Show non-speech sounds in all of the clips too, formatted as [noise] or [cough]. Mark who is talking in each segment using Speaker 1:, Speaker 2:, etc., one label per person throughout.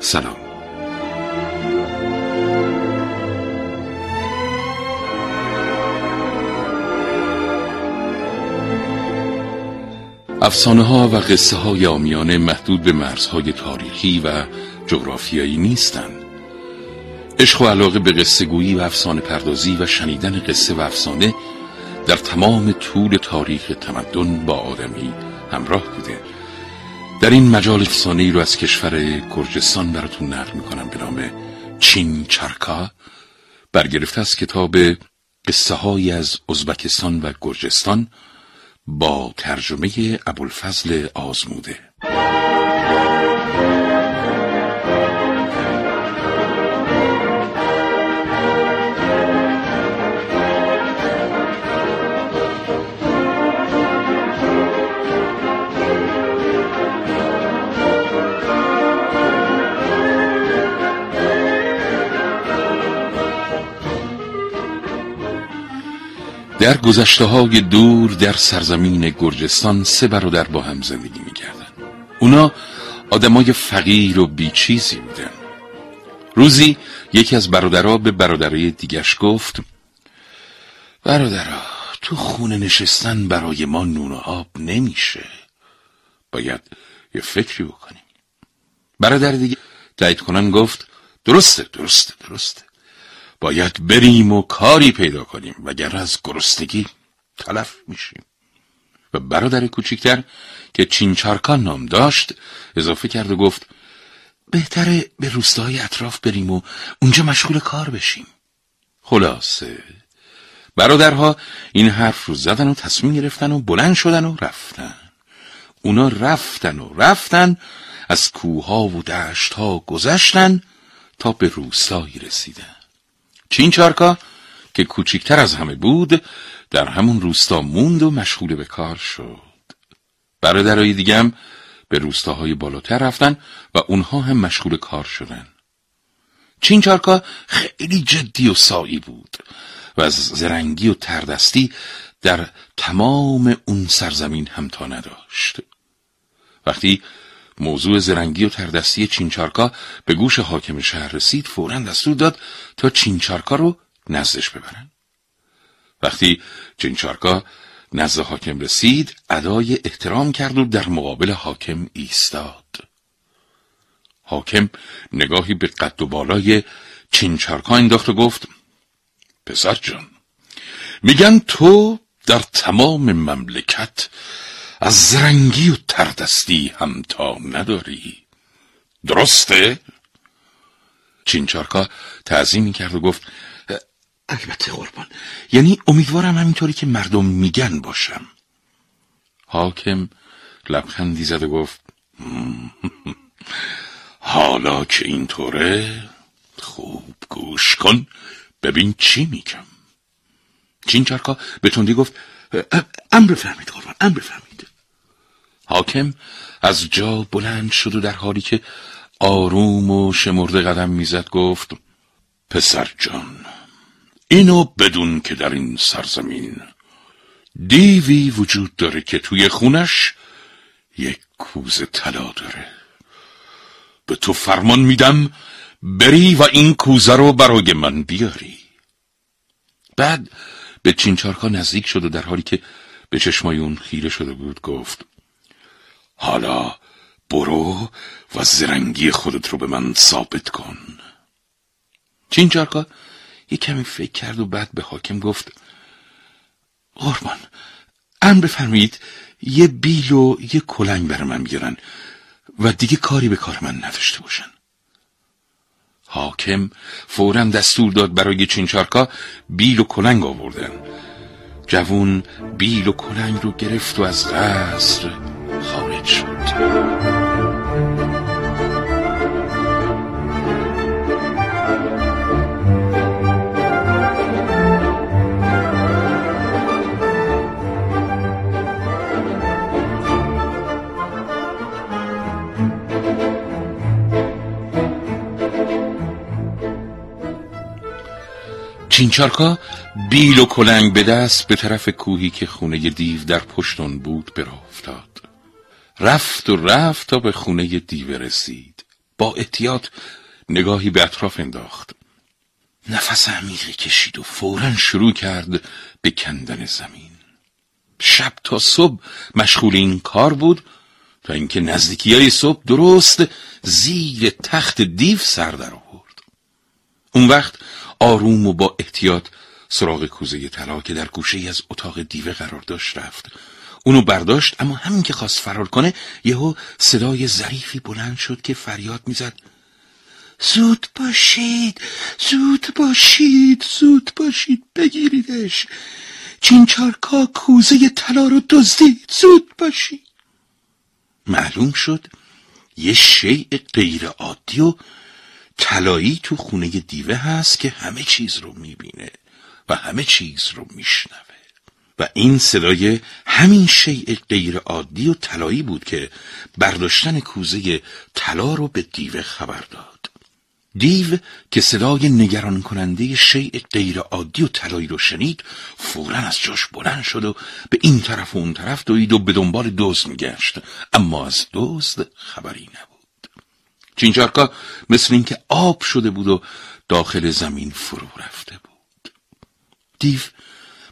Speaker 1: سلام. افسانه ها و قصه های آمیانه محدود به مرزهای تاریخی و جغرافیایی نیستند. عشق و علاقه به قصه گویی و افسانه پردازی و شنیدن قصه و افسانه در تمام طول تاریخ تمدن با آدمی همراه بوده. در این مجال افسانه رو از کشور گرجستان براتون نقل می‌کنم به نام چین چرکا. برگرفته از کتاب قصه های از ازبکستان و گرجستان با ترجمه ابوالفضل آزموده. در گذشته های دور در سرزمین گرجستان سه برادر با هم زندگی می‌کردن اونا آدمای فقیر و بیچیزی بودن. روزی یکی از برادرها به برادرای دیگش گفت برادرها تو خونه نشستن برای ما نون و آب نمیشه. باید یه فکری بکنیم. برادر دیگه تایید کنن گفت درسته درسته درسته. باید بریم و کاری پیدا کنیم وگر از گرسنگی تلف میشیم. و برادر کوچیکتر که چینچارکان نام داشت اضافه کرد و گفت بهتره به روستای اطراف بریم و اونجا مشغول کار بشیم. خلاصه برادرها این حرف رو زدن و تصمیم گرفتن و بلند شدن و رفتن. اونا رفتن و رفتن از کوها و دشتها گذشتن تا به روستایی رسیدن. چین چارکا؟ که کوچیکتر از همه بود در همون روستا موند و مشغول به کار شد. برادرای دیگم به روستاهای بالاتر رفتن و اونها هم مشغول کار شدن. چین چارکا خیلی جدی و سایی بود و از زرنگی و تردستی در تمام اون سرزمین همتا نداشت. وقتی موضوع زرنگی و تردستی چینچارکا به گوش حاکم شهر رسید فورا دستور داد تا چینچارکا رو نزدش ببرن. وقتی چینچارکا نزد حاکم رسید ادای احترام کرد و در مقابل حاکم ایستاد. حاکم نگاهی به قد و بالای چینچارکا انداخت و گفت پسر جان میگن تو در تمام مملکت از زرنگی و تردستی همتا نداری. درسته؟ چینچارکا تعظیمی کرد و گفت البته قربان. یعنی امیدوارم همینطوری که مردم میگن باشم. حاکم لبخندی زد و گفت حالا که اینطوره خوب گوش کن ببین چی میگم. چینچارکا به تندی گفت ام بفرمید قربان ام بفرمید حاکم از جا بلند شد و در حالی که آروم و شمرده قدم می‌زد گفت پسر جان اینو بدون که در این سرزمین دیوی وجود داره که توی خونش یک کوز طلا داره. به تو فرمان میدم بری و این کوزه رو برای من بیاری. بعد به چینچارکا نزدیک شد و در حالی که به چشمای اون خیره شده بود گفت حالا برو و زرنگی خودت رو به من ثابت کن. چینچارکا یه کمی فکر کرد و بعد به حاکم گفت قربان ام بفرمایید یه بیل و یه کلنگ بر من بیارن و دیگه کاری به کار من نداشته باشن. حاکم فورا دستور داد برای چینچارکا بیل و کلنگ آوردن. جوون بیل و کلنگ رو گرفت و از قصر شد. چینچارکا بیل و کلنگ به دست به طرف کوهی که خونه دیو در پشتون بود به افتاد. رفت و رفت تا به خونه دیو رسید. با احتیاط نگاهی به اطراف انداخت. نفس عمیقی کشید و فورا شروع کرد به کندن زمین. شب تا صبح مشغول این کار بود تا اینکه نزدیکی های صبح درست زیر تخت دیو سر در آورد. اون وقت آروم و با احتیاط سراغ کوزه طلا که در گوشه از اتاق دیوه قرار داشت رفت. اونو برداشت اما همین که خواست فرار کنه یهو صدای ظریفی بلند شد که فریاد می‌زد. زود باشید زود باشید زود باشید بگیریدش. چینچارکا کوزه طلا رو دزدید زود باشید. معلوم شد یه شیء غیر عادی و طلایی تو خونه دیوه هست که همه چیز رو می‌بینه و همه چیز رو میشنوه. و این صدای همین شیء غیر عادی و طلایی بود که برداشتن کوزه طلا رو به دیوه خبر داد. دیو که صدای نگران کننده شیء غیر عادی و طلایی رو شنید فورا از جاش بلند شد و به این طرف و اون طرف دوید و به دنبال دزد میگشت. اما از دزد خبری نبود. چینچارکا مثل اینکه آب شده بود و داخل زمین فرو رفته بود. دیو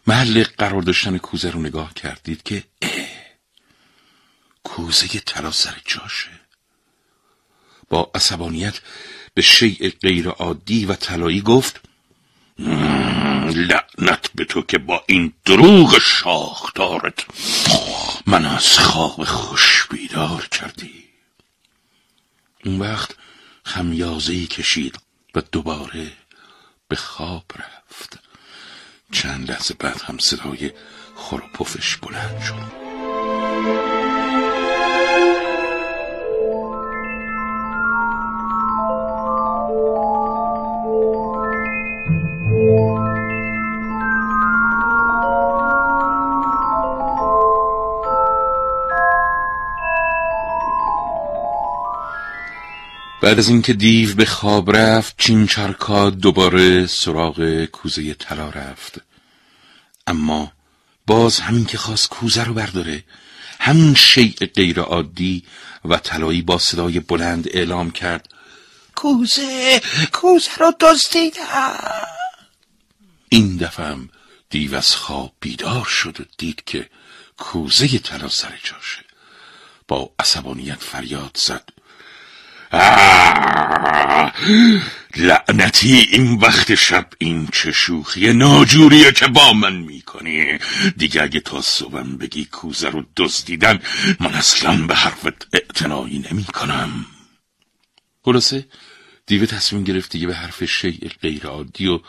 Speaker 1: محل قرار داشتن کوزه رو نگاه کردید که اه کوزه طلا سر جاشه. با عصبانیت به شیء غیر عادی و طلایی گفت لعنت به تو که با این دروغ شاخدارت من از خواب خوش بیدار کردی. اون وقت خمیازهی کشید و دوباره به خواب رفت. چند لحظه بعد هم صدای خروپفش بلند شد. بعد از اینکه دیو به خواب رفت چینچارکا دوباره سراغ کوزه طلا رفت. اما باز همین که خواست کوزه رو برداره همون شیء غیر عادی و طلایی با صدای بلند اعلام کرد. کوزه کوزه رو دزدیدم. این دفعه دیو از خواب بیدار شد و دید که کوزه طلا سر جاشه. با عصبانیت فریاد زد. لعنتی این وقت شب این چه شوخی ناجوریه که با من می‌کنی؟ دیگه اگه تا صبحم بگی کوزه رو دزدیدن من اصلا به حرفت اعتنایی نمی کنم خلاصه دیوه تصمیم گرفت دیگه به حرف شیء غیر عادی و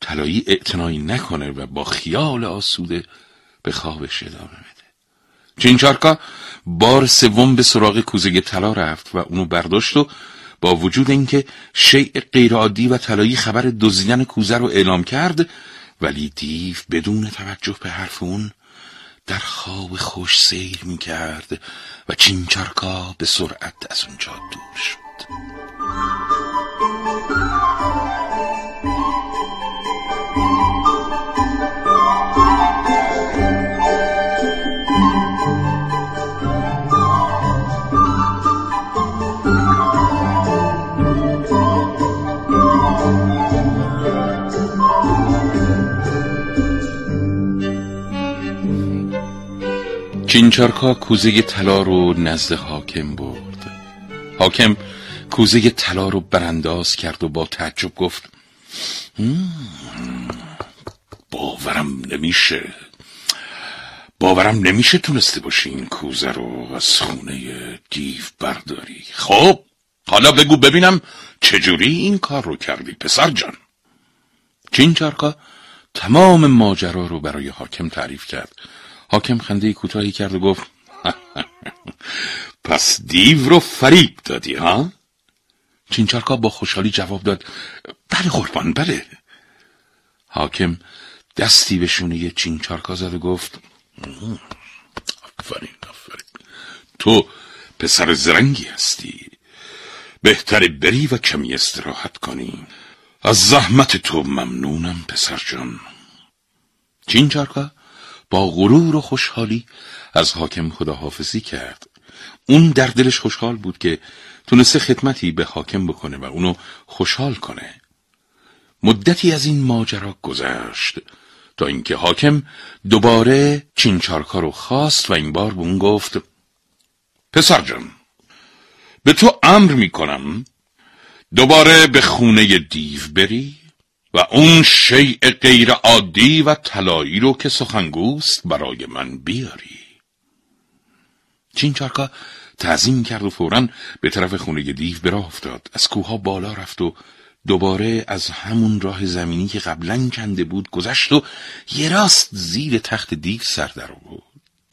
Speaker 1: طلایی اعتنایی نکنه و با خیال آسوده به خوابش ادامه بده. چینچارکا بار سوم به سراغ کوزه طلا رفت و اونو برداشت و با وجود اینکه شیء غیرعادی و طلایی خبر دزدیدن کوزه رو اعلام کرد ولی دیو بدون توجه به حرف اون در خواب خوش سیر می کرد و چینچارکا به سرعت از اونجا دور شد. چینچارکا کوزه طلا رو نزد حاکم برد. حاکم کوزه طلا رو برانداز کرد و با تعجب گفت باورم نمیشه. باورم نمیشه تونسته باشی این کوزه رو از خونه دیو برداری. خب حالا بگو ببینم چجوری این کار رو کردی پسر جان. چینچارکا تمام ماجرا رو برای حاکم تعریف کرد. حاکم خنده کوتاهی کرد و گفت [laughs] پس دیو رو فریب دادی ها؟ چینچارکا با خوشحالی جواب داد بله قربان بله. حاکم دستی به شونه چینچارکا زد و گفت آفرین آفرین. تو پسر زرنگی هستی. بهتر بری و کمی استراحت کنی. از زحمت تو ممنونم پسر جان. چینچارکا با غرور و خوشحالی از حاکم خداحافظی کرد. اون در دلش خوشحال بود که تونسته خدمتی به حاکم بکنه و اونو خوشحال کنه. مدتی از این ماجرا گذشت تا اینکه حاکم دوباره چینچارکا رو خواست و این بار به اون گفت پسر جان به تو امر می‌کنم دوباره به خونه دیو بری؟ و اون شیء غیر عادی و طلایی رو که سخنگوست برای من بیاری. چینچارکا تعظیم کرد و فورا به طرف خونه دیو براه افتاد. از کوها بالا رفت و دوباره از همون راه زمینی که قبلا کنده بود گذشت و یه راست زیر تخت دیو سر در آورد.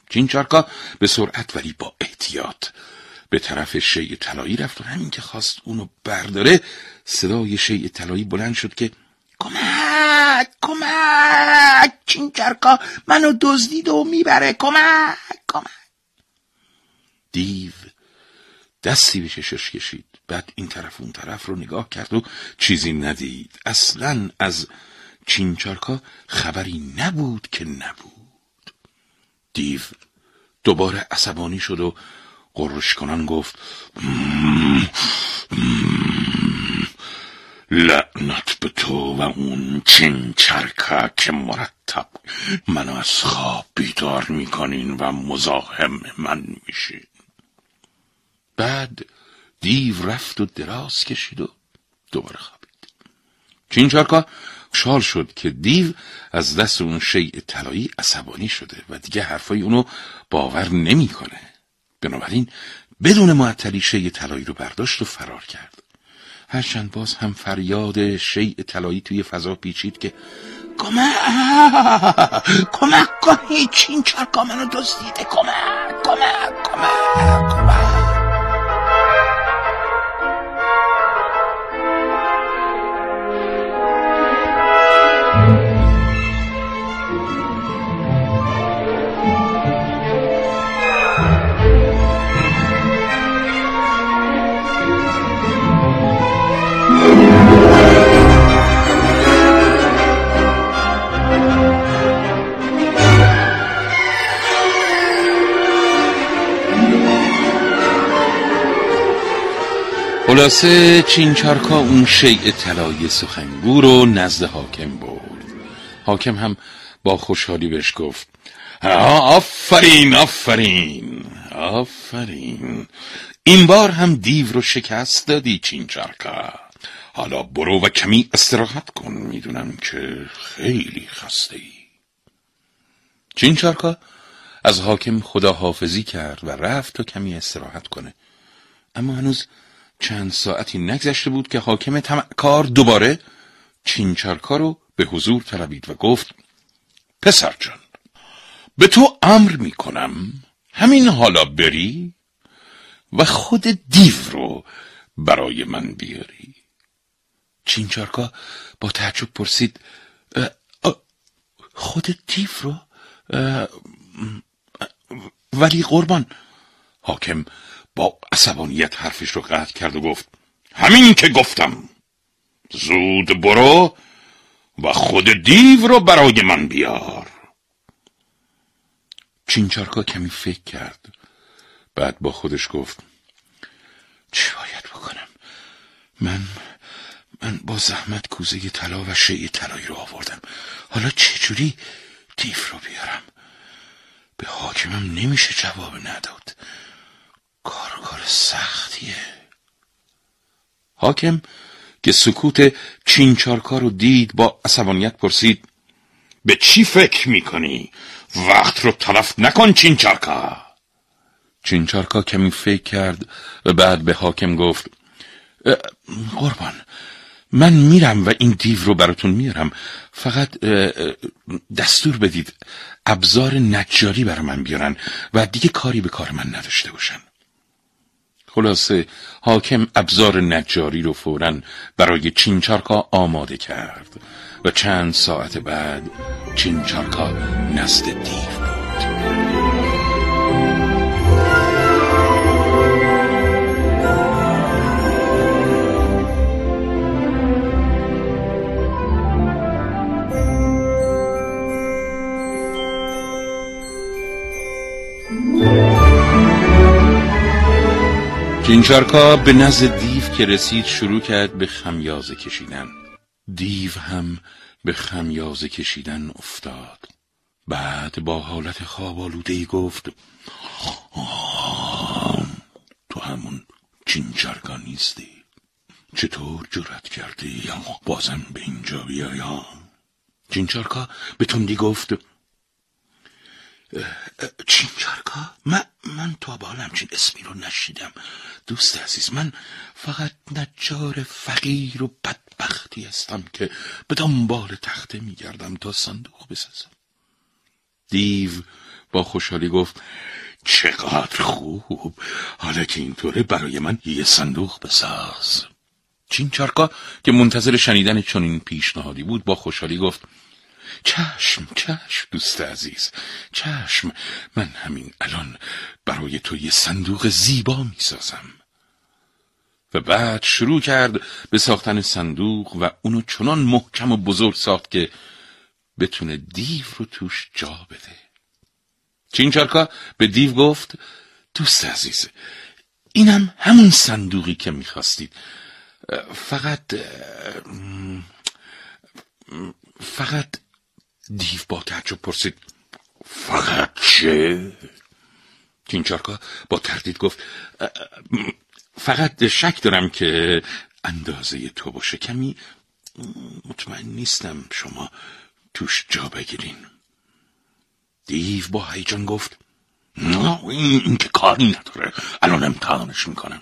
Speaker 1: چینچارکا به سرعت ولی با احتیاط به طرف شیء طلایی رفت و همین که خواست اونو برداره صدای شیء طلایی بلند شد که کمک کمک چینچارکا منو دزدید و می‌بره. کمک کمک. دیو دستی به چشش کشید. بعد این طرف اون طرف رو نگاه کرد و چیزی ندید. اصلا از چینچارکا خبری نبود که نبود. دیو دوباره عصبانی شد و قرش کنان گفت لعنت به تو و اون چینچرکا که مرتب منو از خواب بیدار می‌کنین و مزاحم من میشین. بعد دیو رفت و دراز کشید و دوباره خوابید. چینچارکا شال شد که دیو از دست اون شیء طلایی عصبانی شده و دیگه حرفای اونو باور نمی‌کنه. بنابراین بدون معطلی شیء طلایی رو برداشت و فرار کرد. هرچند باز هم فریاد شیء طلایی توی فضا پیچید که کمک کمک کنی چینچارکا منو دزدیده کمک کمک کمک کمک. خلاصه چینچارکا اون شیء طلایی سخنگو رو نزد حاکم برد. حاکم هم با خوشحالی بهش گفت آفرین آفرین آفرین. این بار هم دیو رو شکست دادی چینچارکا حالا برو و کمی استراحت کن می‌دونم که خیلی خسته ای چینچارکا از حاکم خداحافظی کرد و رفت تا کمی استراحت کنه. اما هنوز چند ساعتی نگذشته بود که حاکم کار دوباره چینچارکا رو به حضور طلبید و گفت پسر جان به تو امر می کنم همین حالا بری و خود دیو رو برای من بیاری. چینچارکا با تعجب پرسید خود دیو رو؟ ولی قربان حاکم با عصبانیت حرفش رو قطع کرد و گفت همین که گفتم. زود برو و خود دیو رو برای من بیار. چینچارکا کمی فکر کرد. بعد با خودش گفت چی باید بکنم؟ من من با زحمت کوزه طلا و شیء طلایی رو آوردم. حالا چجوری دیو رو بیارم؟ به حاکمم نمیشه جواب نداد. کار کار سختیه. حاکم که سکوت چینچارکا رو دید با عصبانیت پرسید به چی فکر می‌کنی؟ وقت رو تلف نکن چینچارکا. چینچارکا کمی فکر کرد و بعد به حاکم گفت قربان من میرم و این دیو رو براتون میارم. فقط دستور بدید ابزار نجاری برای من بیارن و دیگه کاری به کار من نداشته باشن. خلاصه حاکم ابزار نجاری رو فورا برای چینچارکا آماده کرد و چند ساعت بعد چینچارکا نزد دیو بود. چینچارکا به نزد دیو که رسید شروع کرد به خمیازه کشیدن. دیو هم به خمیازه کشیدن افتاد. بعد با حالت خواب آلوده ای گفت تو همون چینچارکا نیستی. چطور جرأت کردی؟ بازم به اینجا بیای؟ چینچارکا به تندی گفت چینچارکا من, من تا به همچین اسمی رو نشیدم. دوست عزیز من فقط نجار فقیر و بدبختی هستم که به دنبال تخته میگردم تا صندوق بسازم. دیو با خوشحالی گفت چقدر خوب. حالا که اینطوره برای من یه صندوق بساز. چینچارکا که منتظر شنیدن چنین پیشنهادی بود با خوشحالی گفت چشم چشم دوست عزیز چشم. من همین الان برای تو یه صندوق زیبا می‌سازم. و بعد شروع کرد به ساختن صندوق و اونو چنان محکم و بزرگ ساخت که بتونه دیو رو توش جا بده. چینچارکا به دیو گفت دوست عزیز اینم همون صندوقی که می‌خواستید. فقط فقط دیو با تعجب پرسید فقط چه؟ چینچارکا با تردید گفت فقط شک دارم که اندازه تو باشه کمی مطمئن نیستم شما توش جا بگیرین دیو با هیجان گفت نه این, که کاری نداره الان امتحانش می‌کنم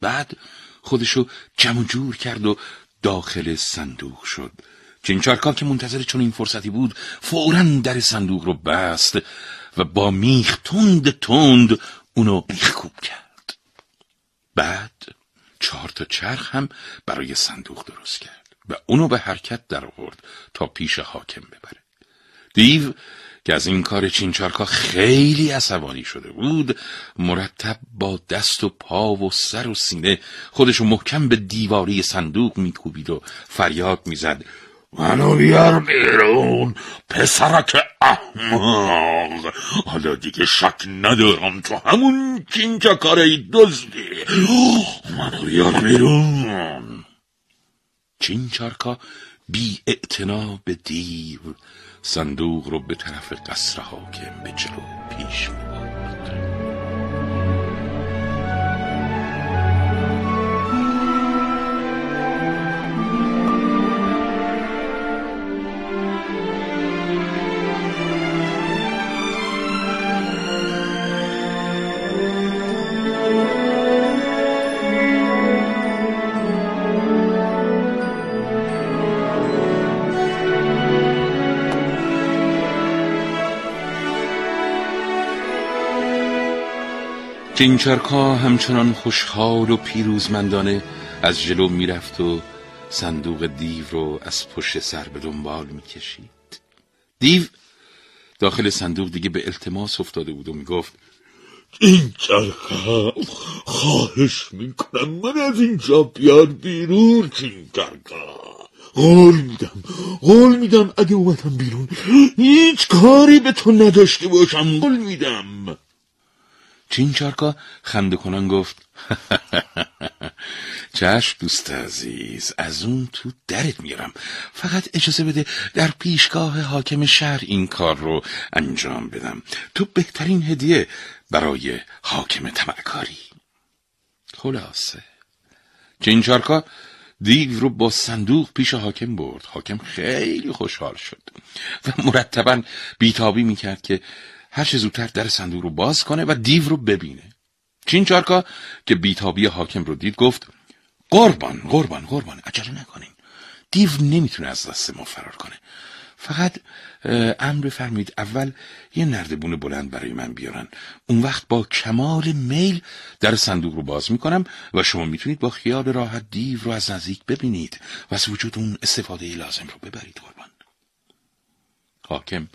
Speaker 1: بعد خودشو جمع جور کرد و داخل صندوق شد چینچارکا که منتظر چون این فرصتی بود فورا در صندوق رو بست و با میخ تند تند اونو میخکوب کرد. بعد چهار تا چرخ هم برای صندوق درست کرد و اونو به حرکت در آورد تا پیش حاکم ببره. دیو که از این کار چینچارکا خیلی عصبانی شده بود مرتب با دست و پا و سر و سینه خودشو محکم به دیواری صندوق میکوبید و فریاد می‌زد. منو بیار بیرون پسرک احمق. حالا دیگه شک ندارم تو همون چینچا کاری دزدی. منو بیار بیرون. چینچارکا بی اعتنا به دیو صندوق رو به طرف قصر حاکم به جلو پیش چینچارکا همچنان خوشحال و پیروزمندانه از جلو می‌رفت و صندوق دیو رو از پشت سر به دنبال می‌کشید. دیو داخل صندوق دیگه به التماس افتاده بود و می‌گفت
Speaker 2: این چرخا خواهش می‌کنم من از اینجا بیار بیرون این قول میدم قول میدم اگه اومدم بیرون. هیچ کاری به تو نداشته باشم قول میدم.
Speaker 1: چینچارکا خنده کنان گفت [laughs] چشم دوست عزیز از اون تو درت میرم فقط اجازه بده در پیشگاه حاکم شهر این کار رو انجام بدم. تو بهترین هدیه برای حاکم تمکاری خلاصه. چینچارکا دیو رو با صندوق پیش حاکم برد. حاکم خیلی خوشحال شد و مرتبا بیتابی می‌کرد که هر چه زودتر در صندوق رو باز کنه و دیو رو ببینه. چینچارکا که بیتابی حاکم رو دید گفت قربان قربان قربان عجله نکنین. دیو نمی‌تونه از دست ما فرار کنه. فقط امر فرمید اول یه نردبون بلند برای من بیارن. اون وقت با کمال میل در صندوق رو باز می‌کنم و شما می‌تونید با خیال راحت دیو رو از نزدیک ببینید و از وجود اون استفاده لازم رو ببرید قربان. حاکم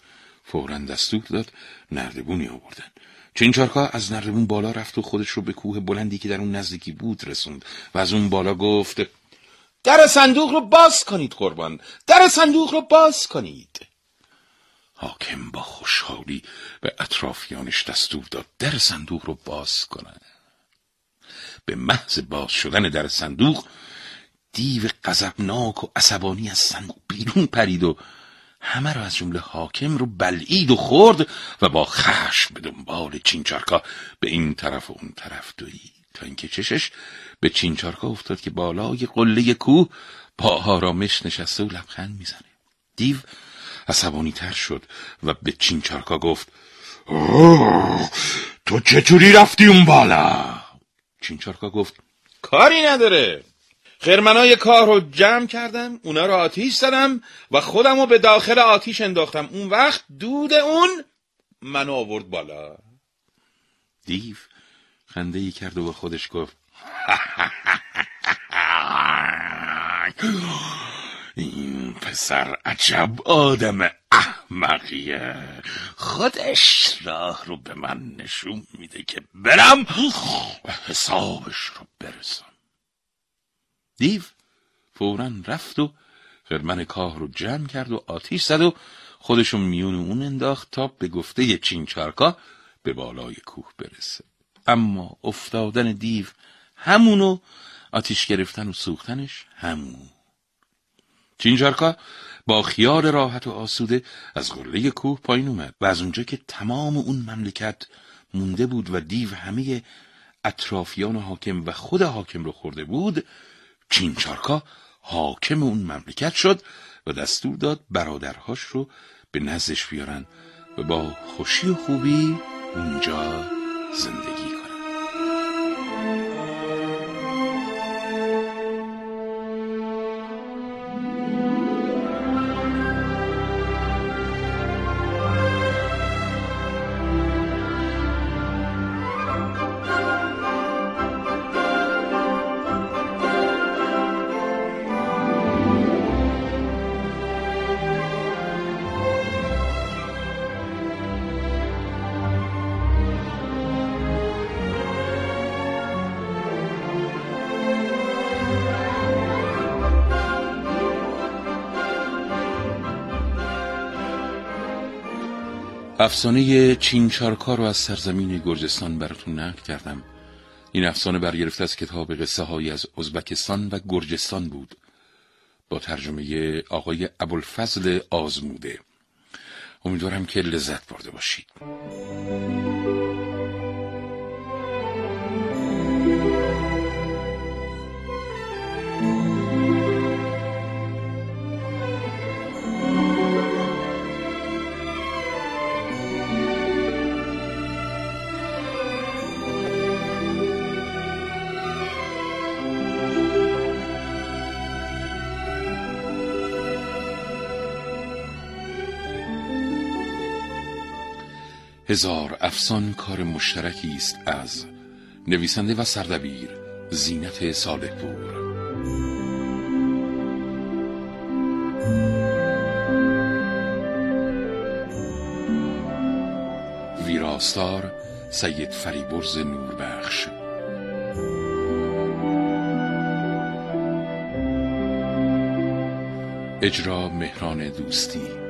Speaker 1: فورا دستور داد نردبونی آوردن. چینچارکا از نردبون بالا رفت و خودش رو به کوه بلندی که در اون نزدیکی بود رسوند و از اون بالا گفت در صندوق رو باز کنید قربان. در صندوق رو باز کنید. حاکم با خوشحالی به اطرافیانش دستور داد در صندوق رو باز کنن به محض باز شدن در صندوق دیو غضبناک و عصبانی از صندوق بیرون پرید و همه را از جمله حاکم رو بلعید و خورد و با خشم به دنبال چینچارکا. به این طرف و اون طرف دوید. تا اینکه چشش به چینچارکا افتاد که بالای قله کوه با آرامش نشسته و لبخند می‌زنه. دیو عصبانی تر شد و به چینچارکا گفت
Speaker 2: تو چطوری رفتی اون بالا؟
Speaker 1: چینچارکا گفت کاری نداره. خرمنای کار رو جمع کردم اونا رو آتیش زدم و خودم رو به داخل آتیش انداختم. اون وقت دود اون منو آورد بالا. دیو خنده ای کرد و به خودش گفت این پسر عجب آدم احمقیه. خودش راه رو به من نشون میده که برم حسابش رو برسم دیو فورا رفت و خرمن کاه رو جمع کرد و آتیش زد و خودشون میون اون انداخت تا به گفته چینچارکا به بالای کوه برسه. اما افتادن دیو همونو آتیش گرفتن و سوختنش همون. چینچارکا با خیال راحت و آسوده از قله کوه پایین اومد و از اونجا که تمام اون مملکت مونده بود و دیو همه اطرافیان حاکم و خود حاکم رو خورده بود چینچارکا حاکم اون مملکت شد و دستور داد برادرهاش رو به نزدش بیارن و با خوشی و خوبی اونجا زندگی کنن. افسانه چینچارکا رو از سرزمین گرجستان براتون نقل کردم. این افسانه برگرفته از کتاب قصه های از ازبکستان و گرجستان بود. با ترجمه آقای ابوالفضل آزموده. امیدوارم که لذت برده باشید. هزار افسان کار مشترکی است از نویسنده و سردبیر زینت صالح پور ویراستار سید فریبرز نوربخش. اجرا مهران دوستی.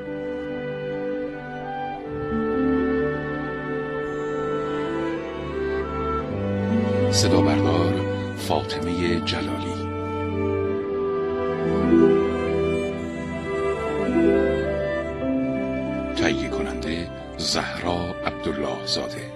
Speaker 1: صدا بردار فاطمه جلالی. تهیه کننده زهرا عبدالله زاده